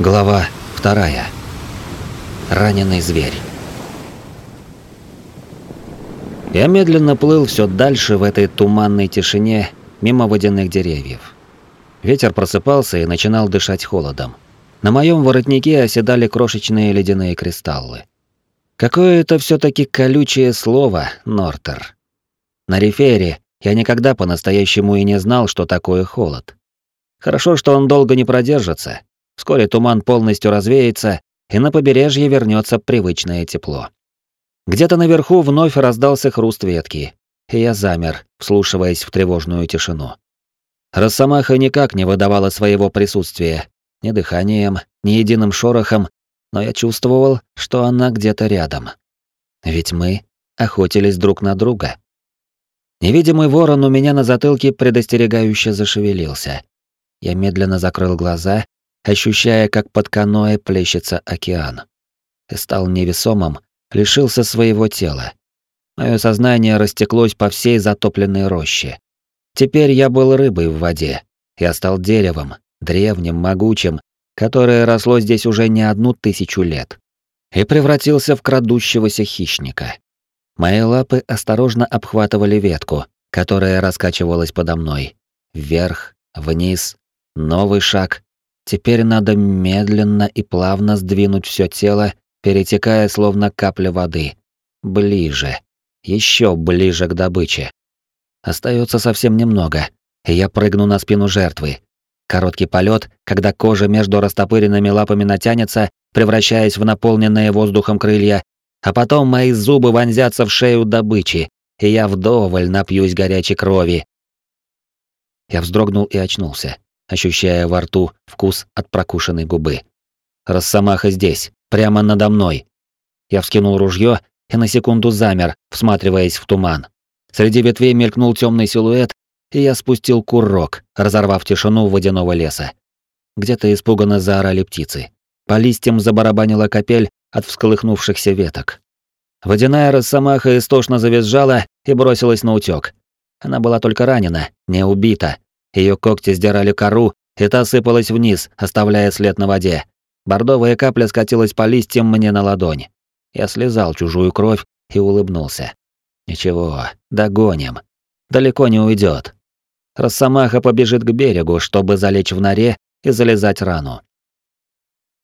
Глава вторая. Раненый зверь. Я медленно плыл все дальше в этой туманной тишине мимо водяных деревьев. Ветер просыпался и начинал дышать холодом. На моем воротнике оседали крошечные ледяные кристаллы. Какое это все таки колючее слово, Нортер. На рефере я никогда по-настоящему и не знал, что такое холод. Хорошо, что он долго не продержится, Вскоре туман полностью развеется, и на побережье вернется привычное тепло. Где-то наверху вновь раздался хруст ветки, и я замер, вслушиваясь в тревожную тишину. Росомаха никак не выдавала своего присутствия, ни дыханием, ни единым шорохом, но я чувствовал, что она где-то рядом. Ведь мы охотились друг на друга. Невидимый ворон у меня на затылке предостерегающе зашевелился. Я медленно закрыл глаза ощущая, как под каноэ плещется океан. И стал невесомым, лишился своего тела. Мое сознание растеклось по всей затопленной роще. Теперь я был рыбой в воде. Я стал деревом, древним, могучим, которое росло здесь уже не одну тысячу лет. И превратился в крадущегося хищника. Мои лапы осторожно обхватывали ветку, которая раскачивалась подо мной. Вверх, вниз, новый шаг, Теперь надо медленно и плавно сдвинуть все тело, перетекая словно капля воды. Ближе. Еще ближе к добыче. Остается совсем немного, и я прыгну на спину жертвы. Короткий полет, когда кожа между растопыренными лапами натянется, превращаясь в наполненные воздухом крылья, а потом мои зубы вонзятся в шею добычи, и я вдоволь напьюсь горячей крови. Я вздрогнул и очнулся ощущая во рту вкус от прокушенной губы. Росомаха здесь, прямо надо мной. Я вскинул ружье и на секунду замер, всматриваясь в туман. Среди ветвей мелькнул темный силуэт, и я спустил курок, разорвав тишину водяного леса. Где-то испуганно заорали птицы. По листьям забарабанила капель от всколыхнувшихся веток. Водяная росомаха истошно завизжала и бросилась на утёк. Она была только ранена, не убита, ее когти сдирали кору, и та сыпалась вниз, оставляя след на воде. Бордовая капля скатилась по листьям мне на ладонь. Я слезал чужую кровь и улыбнулся. Ничего, догоним. Далеко не уйдет. Росомаха побежит к берегу, чтобы залечь в норе и залезать рану.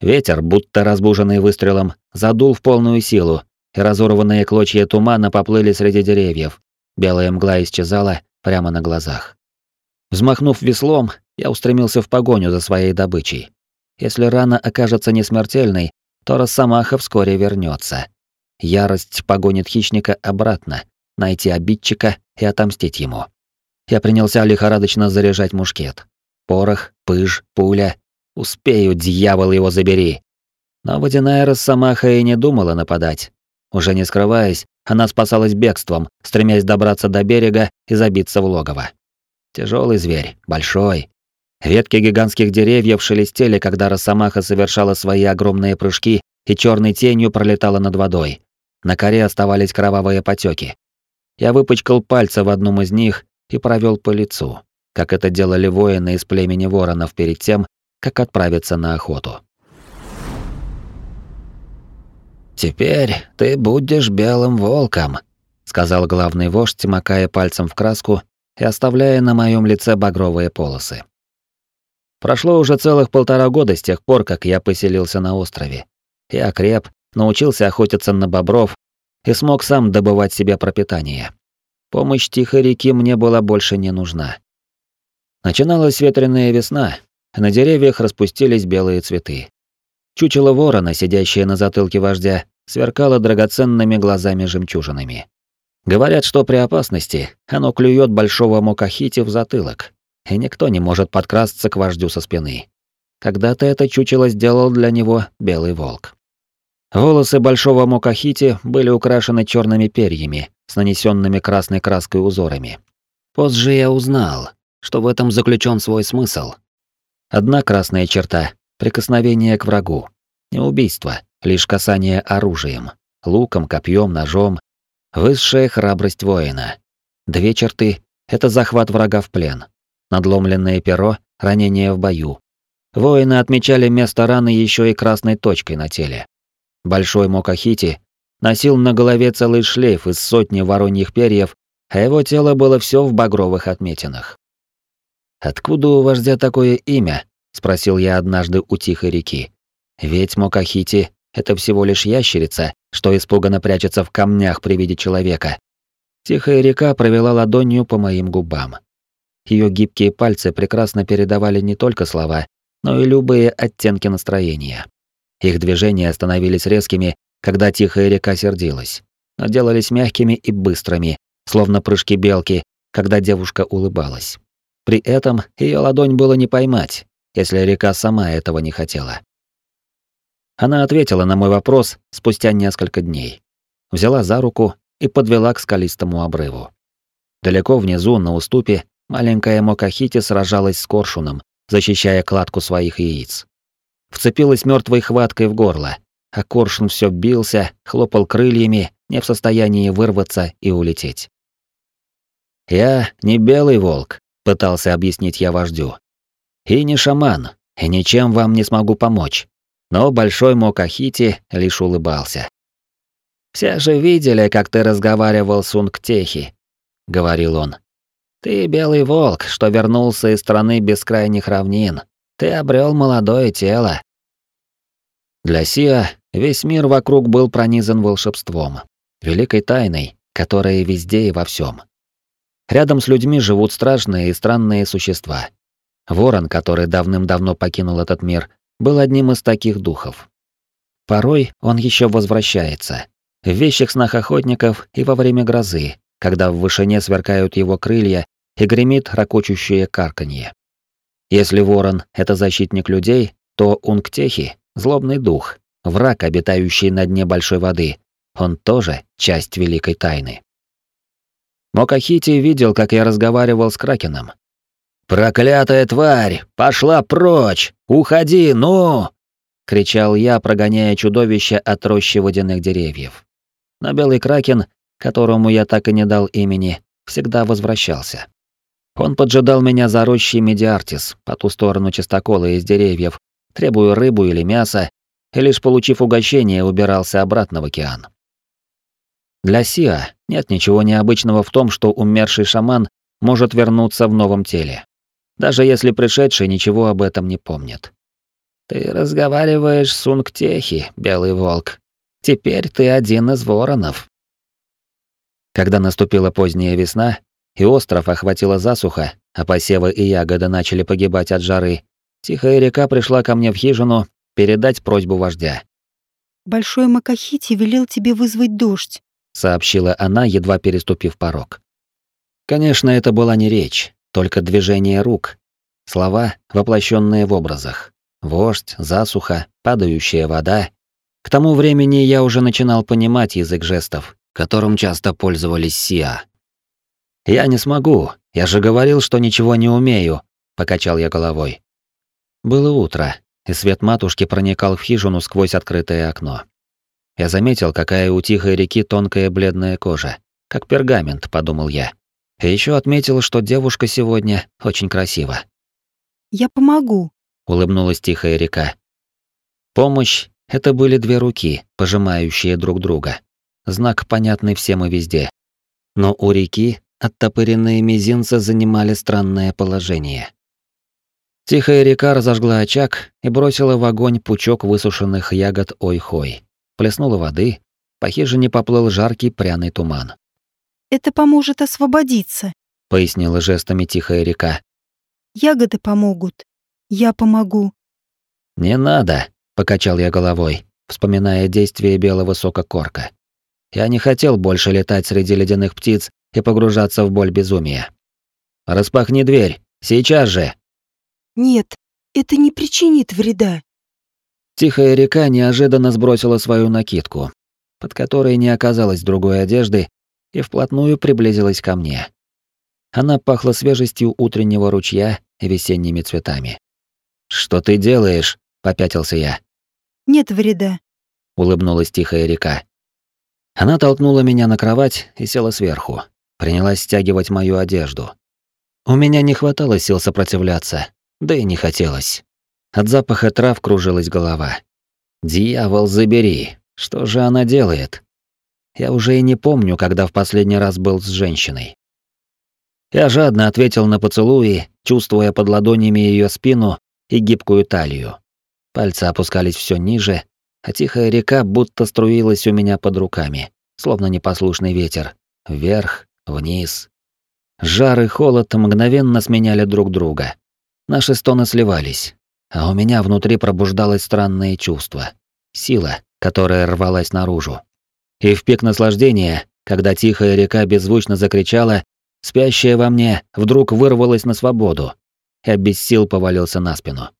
Ветер, будто разбуженный выстрелом, задул в полную силу, и разорванные клочья тумана поплыли среди деревьев. Белая мгла исчезала прямо на глазах. Взмахнув веслом, я устремился в погоню за своей добычей. Если рана окажется несмертельной, то Росомаха вскоре вернется. Ярость погонит хищника обратно, найти обидчика и отомстить ему. Я принялся лихорадочно заряжать мушкет. Порох, пыж, пуля. Успею, дьявол его забери. Но водяная Росомаха и не думала нападать. Уже не скрываясь, она спасалась бегством, стремясь добраться до берега и забиться в логово. Тяжелый зверь, большой. Ветки гигантских деревьев шелестели, когда росомаха совершала свои огромные прыжки и черной тенью пролетала над водой. На коре оставались кровавые потеки. Я выпачкал пальцы в одном из них и провел по лицу, как это делали воины из племени воронов перед тем, как отправиться на охоту. «Теперь ты будешь белым волком», — сказал главный вождь, макая пальцем в краску и оставляя на моем лице багровые полосы. Прошло уже целых полтора года с тех пор, как я поселился на острове. Я окреп, научился охотиться на бобров и смог сам добывать себе пропитание. Помощь тихой реки мне была больше не нужна. Начиналась ветреная весна, а на деревьях распустились белые цветы. Чучело ворона, сидящее на затылке вождя, сверкало драгоценными глазами-жемчужинами. Говорят, что при опасности оно клюет большого мокахити в затылок, и никто не может подкрасться к вождю со спины. Когда-то это чучело сделал для него белый волк. Волосы большого мокахити были украшены черными перьями с нанесенными красной краской узорами. Позже я узнал, что в этом заключен свой смысл. Одна красная черта — прикосновение к врагу. Не убийство, лишь касание оружием, луком, копьем, ножом, Высшая храбрость воина. Две черты — это захват врага в плен. Надломленное перо — ранение в бою. Воины отмечали место раны еще и красной точкой на теле. Большой Мокахити носил на голове целый шлейф из сотни вороньих перьев, а его тело было все в багровых отметинах. «Откуда у вождя такое имя?» — спросил я однажды у тихой реки. «Ведь Мокахити — это всего лишь ящерица, что испуганно прячется в камнях при виде человека». Тихая река провела ладонью по моим губам. Ее гибкие пальцы прекрасно передавали не только слова, но и любые оттенки настроения. Их движения становились резкими, когда тихая река сердилась, но делались мягкими и быстрыми, словно прыжки белки, когда девушка улыбалась. При этом ее ладонь было не поймать, если река сама этого не хотела. Она ответила на мой вопрос спустя несколько дней. Взяла за руку и подвела к скалистому обрыву. Далеко внизу, на уступе, маленькая Мокахити сражалась с коршуном, защищая кладку своих яиц. Вцепилась мертвой хваткой в горло, а коршун все бился, хлопал крыльями, не в состоянии вырваться и улететь. «Я не белый волк», — пытался объяснить я вождю. «И не шаман, и ничем вам не смогу помочь». Но большой Мокахити лишь улыбался. «Все же видели, как ты разговаривал с Унгтехи», — говорил он. «Ты белый волк, что вернулся из страны бескрайних равнин. Ты обрел молодое тело». Для Сиа весь мир вокруг был пронизан волшебством, великой тайной, которая везде и во всем. Рядом с людьми живут страшные и странные существа. Ворон, который давным-давно покинул этот мир, был одним из таких духов. Порой он еще возвращается. В вещих снах охотников и во время грозы, когда в вышине сверкают его крылья и гремит ракочущее карканье. Если ворон — это защитник людей, то Унгтехи — злобный дух, враг, обитающий на дне большой воды. Он тоже часть великой тайны. Мокахити видел, как я разговаривал с Кракеном. «Проклятая тварь! Пошла прочь! Уходи, ну!» — кричал я, прогоняя чудовище от рощи водяных деревьев. Но белый кракен, которому я так и не дал имени, всегда возвращался. Он поджидал меня за рощей Медиартис, по ту сторону чистокола из деревьев, требуя рыбу или мясо, и лишь получив угощение, убирался обратно в океан. Для Сиа нет ничего необычного в том, что умерший шаман может вернуться в новом теле. Даже если пришедший ничего об этом не помнит. Ты разговариваешь с Унгтехи, Белый Волк. Теперь ты один из воронов. Когда наступила поздняя весна, и остров охватила засуха, а посевы и ягоды начали погибать от жары, тихая река пришла ко мне в хижину передать просьбу вождя. «Большой Макахити велел тебе вызвать дождь сообщила она, едва переступив порог. Конечно, это была не речь, только движение рук. Слова, воплощенные в образах. Вождь, засуха, падающая вода. К тому времени я уже начинал понимать язык жестов, которым часто пользовались Сиа. «Я не смогу, я же говорил, что ничего не умею», — покачал я головой. Было утро, и свет матушки проникал в хижину сквозь открытое окно. Я заметил, какая у тихой реки тонкая бледная кожа. Как пергамент, подумал я. И еще отметил, что девушка сегодня очень красива. «Я помогу», — улыбнулась тихая река. Помощь — это были две руки, пожимающие друг друга. Знак, понятный всем и везде. Но у реки оттопыренные мизинцы занимали странное положение. Тихая река разожгла очаг и бросила в огонь пучок высушенных ягод ойхой плеснула воды, по хижине поплыл жаркий пряный туман. «Это поможет освободиться», — пояснила жестами тихая река. «Ягоды помогут. Я помогу». «Не надо», — покачал я головой, вспоминая действие белого сока корка. Я не хотел больше летать среди ледяных птиц и погружаться в боль безумия. «Распахни дверь, сейчас же!» «Нет, это не причинит вреда», Тихая река неожиданно сбросила свою накидку, под которой не оказалось другой одежды, и вплотную приблизилась ко мне. Она пахла свежестью утреннего ручья и весенними цветами. «Что ты делаешь?» — попятился я. «Нет вреда», — улыбнулась тихая река. Она толкнула меня на кровать и села сверху. Принялась стягивать мою одежду. У меня не хватало сил сопротивляться, да и не хотелось. От запаха трав кружилась голова. Дьявол, забери. Что же она делает? Я уже и не помню, когда в последний раз был с женщиной. Я жадно ответил на поцелуи, чувствуя под ладонями ее спину и гибкую талию. Пальцы опускались все ниже, а тихая река будто струилась у меня под руками, словно непослушный ветер. Вверх, вниз. Жар и холод мгновенно сменяли друг друга. Наши стоны сливались, а у меня внутри пробуждалось странное чувство. Сила, которая рвалась наружу. И в пик наслаждения, когда тихая река беззвучно закричала, спящая во мне вдруг вырвалась на свободу. Я без сил повалился на спину.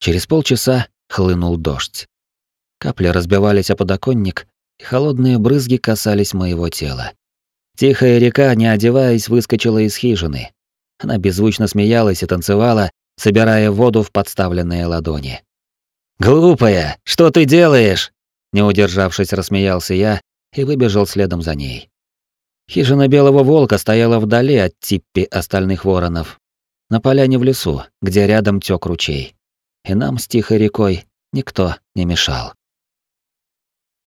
Через полчаса хлынул дождь. Капли разбивались о подоконник, и холодные брызги касались моего тела. Тихая река, не одеваясь, выскочила из хижины. Она беззвучно смеялась и танцевала, собирая воду в подставленные ладони. «Глупая, что ты делаешь?» Не удержавшись, рассмеялся я и выбежал следом за ней. Хижина белого волка стояла вдали от типпи остальных воронов, на поляне в лесу, где рядом тёк ручей. И нам с тихой рекой никто не мешал.